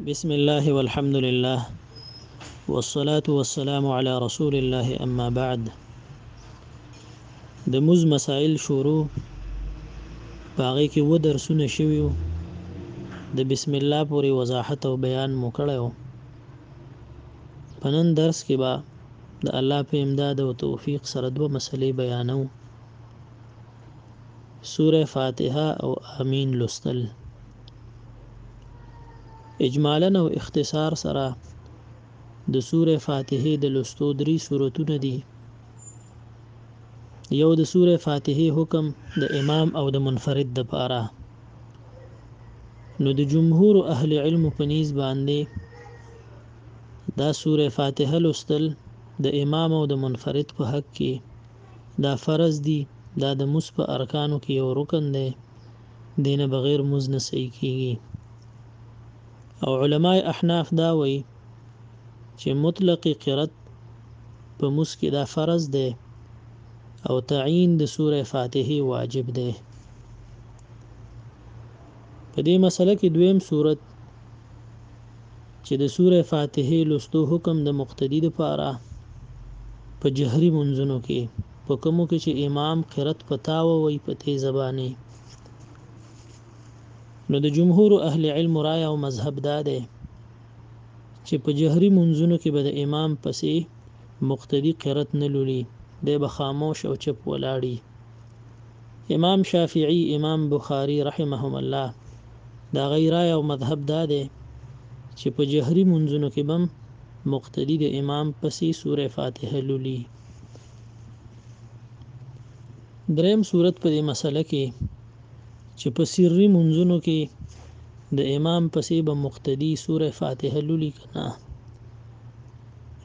بسم الله والحمد لله والصلاة والسلام على رسول الله أما بعد د موز مسائل شروع باغې کې و درسونه شویو د بسم الله پورې وضاحت او بیان مو کړو پنن درس کې با د الله په امداد او توفیق سره دوه مسلې بیانو سوره فاتحه او آمین لوستل اجمالا او اختصار سره د سوره فاتحه د لوستو درې سورتونه دي یو د سوره فاتحه حکم د امام او د منفرد د پاره نو د جمهور اهل علم په نيز باندې دا سوره فاتحه لوستل د امام او د منفرد په حق کې دا فرض دي دا د مونځ په ارکانو کې یو رکن دی دې نه بغیر مونځ نه صحیح کیږي او علماء احناف دا وایي چې مطلق قرت په مونځ کې دا فرض دی او تعین د سوره فاتحه واجب دی په دې مسله کې دویم صورت چې د سوره فاتحه لوستو حکم د مقتدی لپاره په جهري منځونو کې په کومو کې چې امام قرت پتاو وي په تیز زبانه نو د جمهور اهل علم رائے او مذهب دا ده چې په جهري منځونو کې به د امام پسې مقتدی قرت نه لولي د بخاموش او چپ ولاړی امام شافعی امام بخاری رحمهم الله دا غی رای او مذهب دا دی چې په جهری منځونو کې بم مقتدی د امام پسې سوره فاتحه لولی دریم صورت په دې مسله کې چې په سری منځونو کې د امام پسې به مقتدی سوره فاتحه لولي کنه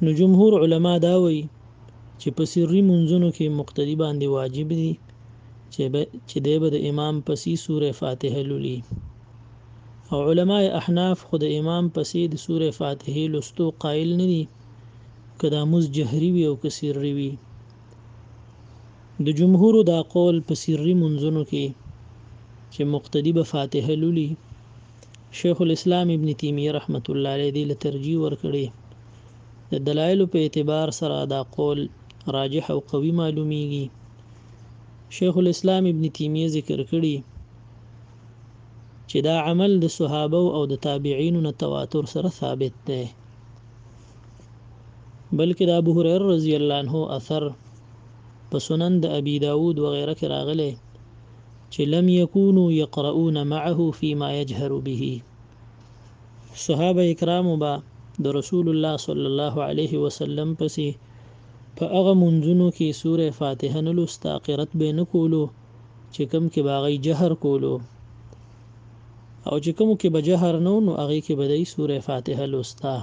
نو جمهور علما دا وایي چې په سري مونځونو کښې مقتدي باندې واجب دي چې دی به د امام پسي سورة فاتحه لولي او علماء احناف خو د امام پسې د سورة فاتحې لوستو قائل نه دي که دا مونځ جهري وي او که سري وي د جمهورو دا قول په سري مونځونو کښې چې مقتدي به فاتحه لولي شیخ الاسلام ابن تیمیه رحمت الله علیه دې له ترجیح ورکړې د دلایلو په اعتبار سره دا قول راجح او قوي معلومیږي. شیخ الاسلام ابن تیمیه ذکر کړي چې دا عمل د صحابو او د تابعینو نه تواتر سره ثابت دی. بلکې د ابو هريره رضی الله عنه اثر په سنن د ابي داود وغيره کې راغلی چې لم يكونوا يقرؤون معه فيما يجهر به صحابه کرامو به د رسول الله صلی الله علیه وسلم پسې په هغه منځونو کې سوره فاتحه نه لوسته قرت به نه کولو چې کوم کې باغی جهر کولو او چې کوم کې به جهر نو نو هغه کې به د سوره فاتحه لوسته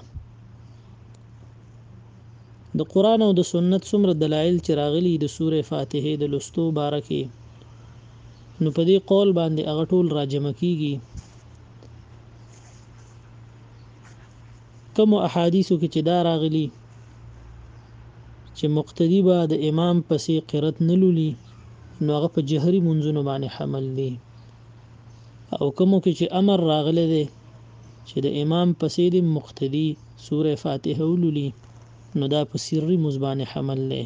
د قران او د سنت څومره دلایل چې راغلي د سوره فاتحه د لوستو باره کې نو په دې قول باندې هغه ټول راجمع کیږي کوم احادیثو کې چې دا راغلي چې مقتدی به د امام پسې قرت نه لولي نو هغه په جهري منځونو باندې حمل دي او کومو کې چې امر راغلی دی چې د امام پسې د مقتدی سوره فاتحه ولولي نو دا په سری مزبان حمل دی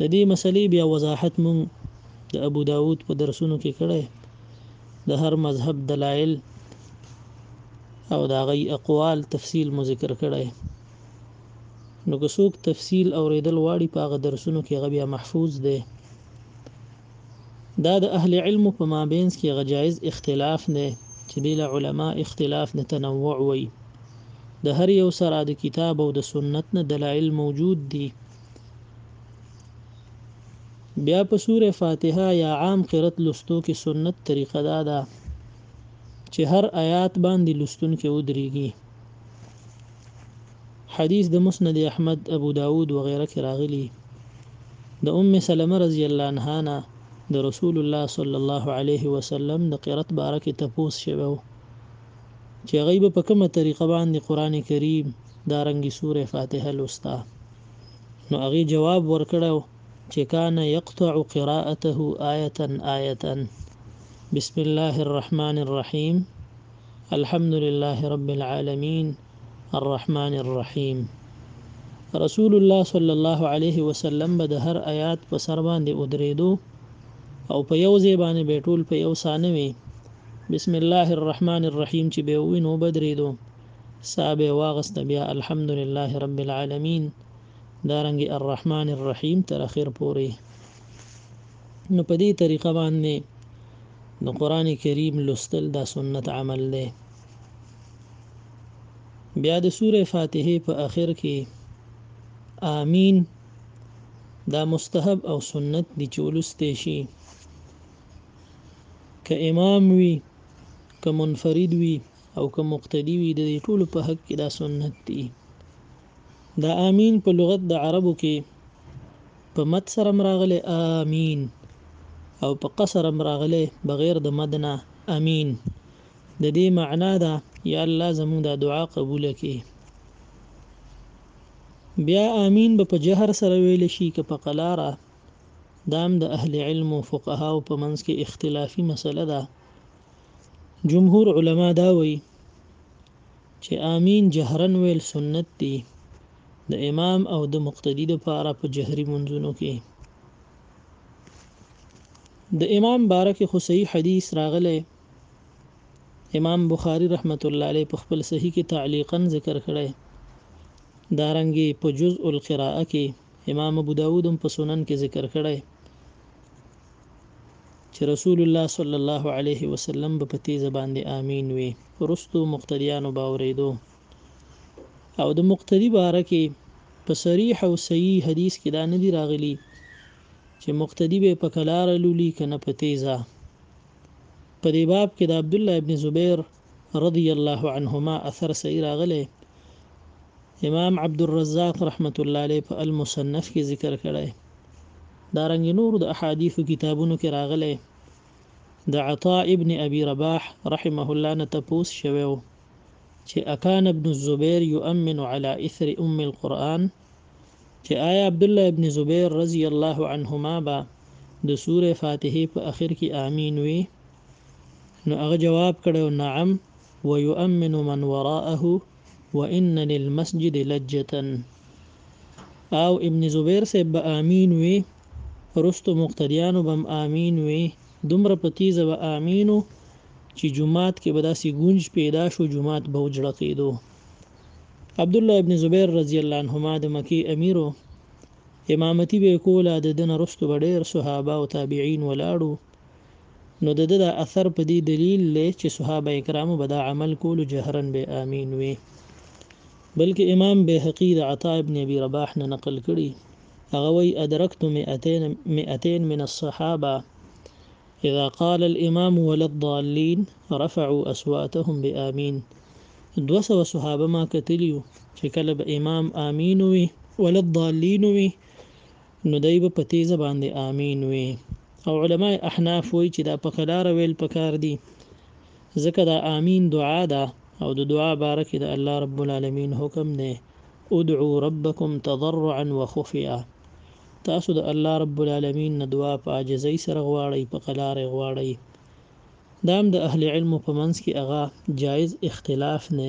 د دې مسلې بیا وضاحت مونږ د ابو داود په درسونو کې کړی د هر مذهب دلایل او د هغوی اقوال تفصیل مو ذکر کړی نو که څوک تفصیل اورېدل غواړي په هغه درسونو کې هغه بیا محفوظ دی دا د اهل علم په مابینس کې غجایز اختلاف نه چې د علماء اختلاف نه تنوع وي د هر یو سره د کتاب او د سنت نه دلایل موجود دي بیا په سوره فاتحه یا عام قرت لستو کې سنت طریقه دا ده چې هر آیات باندې لستون کې ودرېږي حدیث د مسند احمد ابو داود وغیره کې راغلی د ام سلمہ رضی الله عنها نه د رسول الله صلی الله علیه وسلم د قرت باره کې تپوس شوو چې غیب په کومه طریقه باندې قران کریم دارنګي سوره فاتحه لوستا نو هغې جواب ورکړو چې کان یقطع قراءته آیتا آیتا بسم الله الرحمن الرحیم الحمد لله رب العالمین الرحمن الرحیم رسول الله صلی الله علیه وسلم به د هر آیات په سر باندې ودرېدو او په یو ځای باندې به ټول په یو سانه وي بسم الله الرحمن الرحیم چې به وینو بدرېدو ساه به یې واغسته بیا الحمدلله رب العالمین دارنګې الرحمن الرحیم تر اخر پورې نو په دې طریقه باندې د قران کریم لوستل دا سنت عمل دی بیا د سوره فاتحه په اخر کې آمین دا مستحب او سنت دی چې ولستې شي که امام وي که منفرد وي او که مقتدی وی د دې ټولو په حق کې دا سنت دی دا امین په لغت د عربو کې په مد سره مراغله امین او په قصر مراغله بغیر د مدنا امین د دې معنا دا یا الله زموږ دا دعا قبول کړي بیا امین به په جهر سره ویل شي که په قلاره دام د اهل علم او فقها او په منځ کې اختلافي مسله ده جمهور علما دا وایي چې آمین جهرا ویل سنت دی د امام او د مقتدی لپاره په جهري منځونو کې د امام بارک خو صحیح حدیث راغلی امام بخاری رحمت الله علیه په خپل صحیح کې تعلیقا ذکر کړی دارنګي په جزء القراءه کې امام ابو داود هم په سنن کې ذکر کړی چې رسول الله صلی الله علیه وسلم به په تیزه باندې آمین وي وروسته مقتدیانو به اوریدو او د مقتدی باره کې په صریح او صحیح حدیث کې دا نه دی راغلی چې مقتدی به په کلار لولي کنه په تیزه په دې باب کې د عبد الله ابن زبیر رضی الله عنهما اثر صحیح راغلی امام عبدالرزاق رحمت الله علیه په المصنف کې ذکر کړی دا رنګ نور د احادیث کتابونو کې راغلی د عطاء ابن ابي رباح رحمه الله نه تپوس شوی و چې اکان ابن الزبير يؤمن على اثر ام القرآن چې آیا عبد الله ابن زبير رضی الله عنهما با د سوره فاتحه په اخر کې امين وي نو هغه جواب کړی و، نعم ويؤمن من وراءه وان للمسجد لجة او ابن زبير صاحب به آمين وي وروسته مقتديانو به هم آمين وي دومره په تيزه به آمين و چې جومات کې به داسې ګونج پيدا شو جومات به وجړقېدو عبدالله ابن زبیر رضی الله عنهما د مکی امیر و امامتی به کوله د دنه رستو به ډیر صحابه او تابعین ولاړو نو د ده دا اثر په دې دلیل دی چې صحابه کرامو به دا عمل کولو جهرا به آمین وی بلکې امام بیهقی د عطا ابن ابي رباح نه نقل کړي هغه وی ادرکت مئتين مئتين من الصحابه اذا قال الامام ولا الضالين رفعوا اصواتهم بامين دوه سوه صحابه ما کتلیو چې کله به امام امین وي ولا الضالین وي نو دی به په تیزه باندې آمین وی او علماء احناف وی چې دا په کلاره ویل پکار دی ځکه دا آمین دعا ده او د دعا باره کې د الله رب العالمین حکم دی ادعو ربکم تضرعا وخفیا تاسو د الله رب العالمین نه دعا په عاجزۍ سره غواړئ په قلارې غواړئ دا هم د اهل علمو په منځ کې هغه جایز اختلاف نه